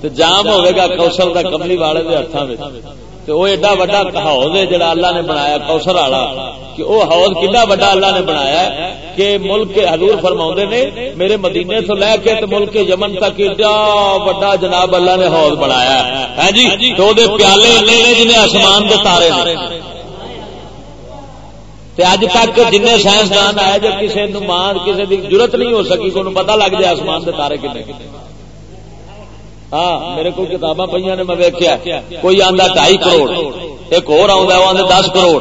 Speaker 1: تو جام ہوئے گا کوسل کا کملی والے کے ہاتھوں میں وہ ایڈا وڈا ہاؤز ہے جڑا اللہ نے بنایا کوسر والا، کہ وہ ہاؤز کڈا وڈا اللہ نے بنایا کہ ملک حضور فرما نے، میرے مدینے تو لے کے ملک یمن تک ایڈا وڈا جناب اللہ نے ہاؤز بنایا ہے۔ ہاں جی تو پیالے جنہیں آسمان کے تارے اج تک جن سائنسدان آئے جو کسی نو مان کسی کی ضرورت نہیں ہو سکی کو پتا لگ جائے آسمان کے تارے کنے۔ ہاں میرے کو کتاباں پہ نے، میں ویکیا کوئی آدھا ڈھائی کروڑ، ایک اور آدھا دس کروڑ،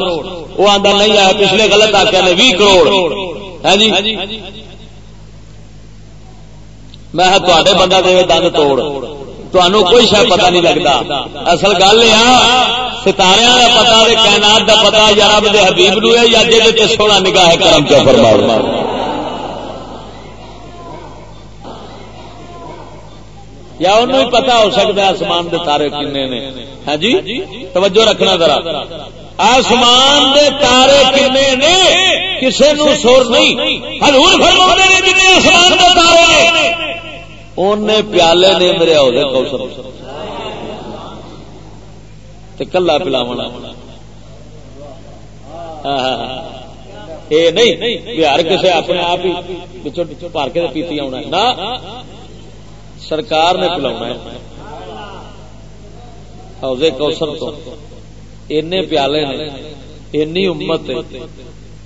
Speaker 1: وہ آدھا نہیں آیا، پچھلے غلط آخیا نے بھی کروڑ۔ ہے جی؟ میں تے بندہ دے دند توڑ تمہوں کوئی شاید پتا نہیں لگتا اصل گل یہ ستارے کا پتا کائنات کا پتا یا رب دے حبیب نو ہے، یا جی سونا نگاہ کرم کیا فرما یا انہوں ہی پتا ہو سکتا ہے آسمان دے تارے کنے نے۔ ہاں جی؟ توجہ رکھنا ذرا۔ آسمان دے تارے کنے نے کسے نو سور نہیں۔ حضور فرما نے جن آسمان دے تارے نے۔ اونے پیالے نے میرے عہدے کوثر تے کلا پلاونا۔ ہاں، ہاں، ہاں۔ اے نہیں ہر کسے اپنے آپ ہی پچھو پار کے پیتی آنا نہ۔ سرکار نے پلا حوضے کوسر تو۔ این پیالے نے، اینی امت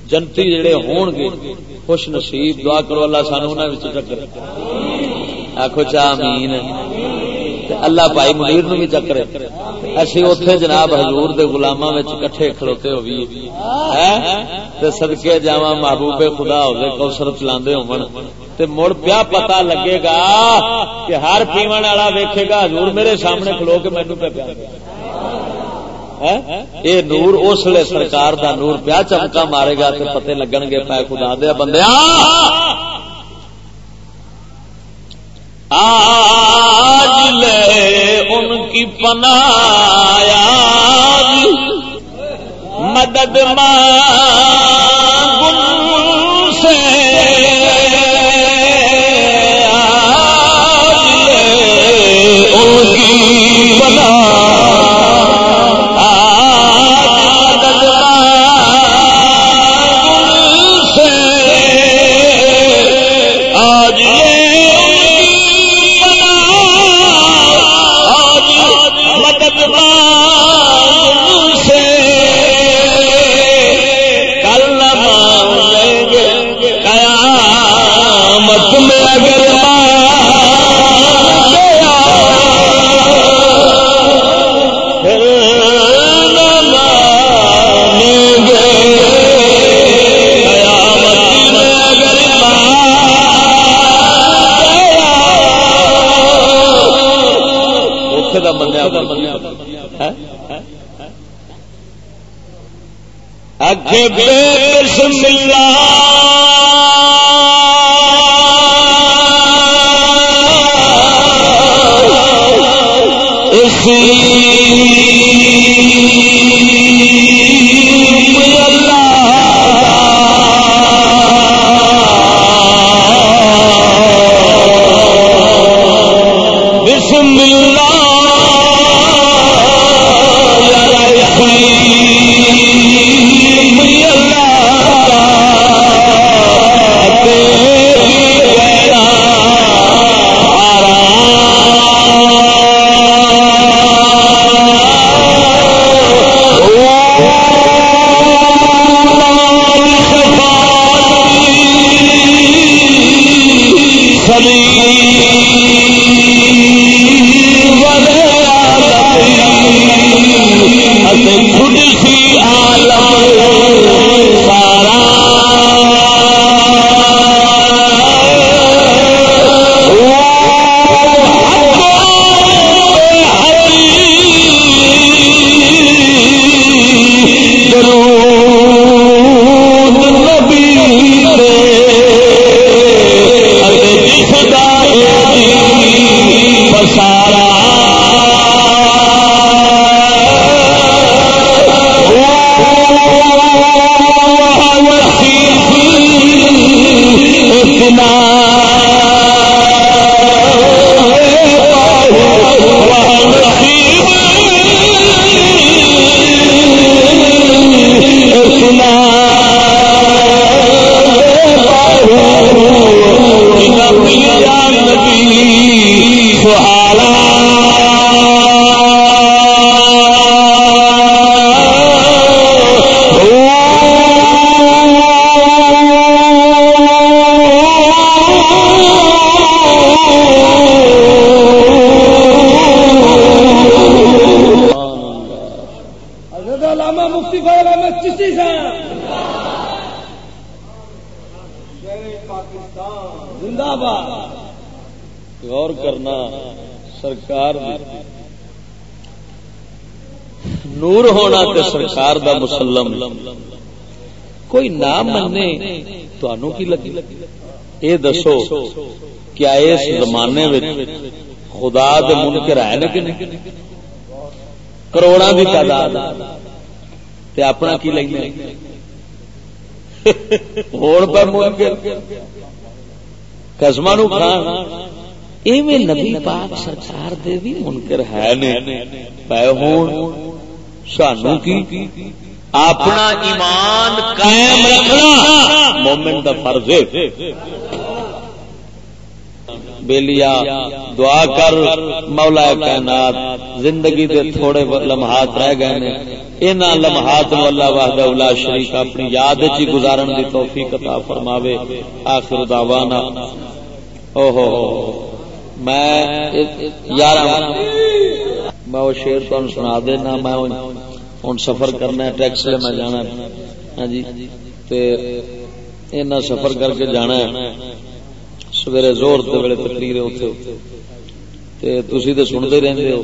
Speaker 1: جنتی جڑے ہون گے خوش نصیب۔ دعا کرو اللہ سانو چکر۔ آخو چاہ جی امین اللہ بھائی منیر نو بھی چکرے اسی اتے جناب حضور دے گلاما کٹھے کھڑوتے ہو بھی سدکے جا محبوب خدا ہوگے کوسر چلا مڑ پیا پتا لگے گا کہ ہر پیو والا ویکے گا، حضور میرے سامنے کھلو کے مینو پہ پیا یہ نور، اس لیے سرکار دا نور پیا چمکا مارے گا تو پتے لگن گے پہ خدا دیا بندے۔ آج لے ان کی پنایا مدد مانگ۔ بسم غور کرنا سرکار نور ہونا تے سرکار دا مسلم. کوئی نہ منے تو کی لگی. اے دسو کیا اس زمانے خدا دے منکر ہے نا کہ نہیں کروڑا کی تعداد. تے اپنا کی لگی؟ ہوں پر منکر. قسم نو کھان ایویں نبی پاک سرکار دے بھی منکر ہے نے۔ پے ہون، سانو کی؟ اپنا ایمان قائم رکھنا مومن دا فرض ہے۔ بیلیا دعا کر، مولا کائنات زندگی دے تھوڑے لمحات رہ گئے نے۔ ان لمحات اللہ وحدہ الا شریک اپنی یاد چ گزارن دی توفیق عطا فرماوے۔ آخر دعوانا۔ او ہو۔ میں یار ہاں۔ میں وہ شیر تو سنا دینا، میں ہوں سفر کرنا ہے ٹیکس لے میں جانا ہاں جی۔ اینا سفر کر کے جانا ہے۔ سویرے زور دے ویلے تقریر اتنے تھی تو سنتے رہتے ہو۔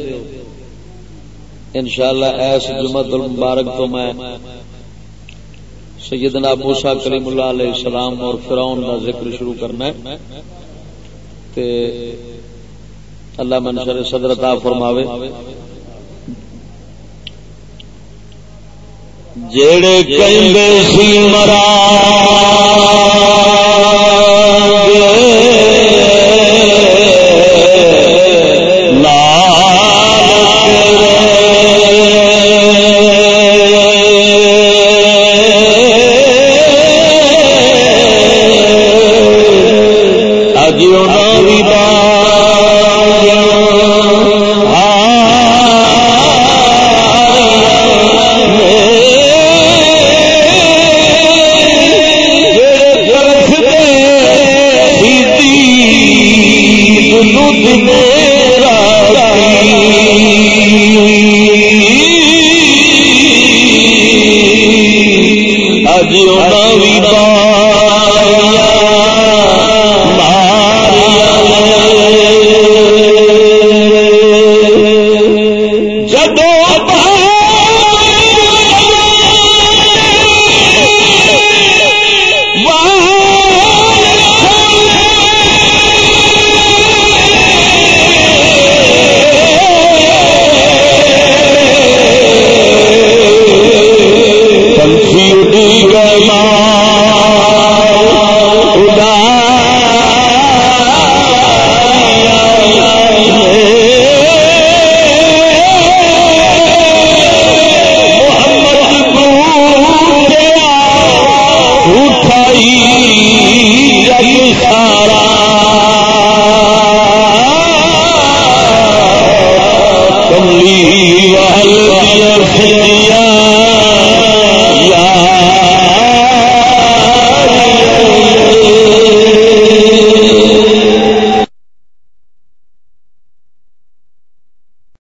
Speaker 1: انشاءاللہ ایس جمعت المبارک تو میں سیدنا موسا کریم اللہ علیہ السلام اور فرعون کا ذکر شروع کرنا ہے۔ تے اللہ منشر صدر عطا فرماوے۔ جڑے کہیں سی مرا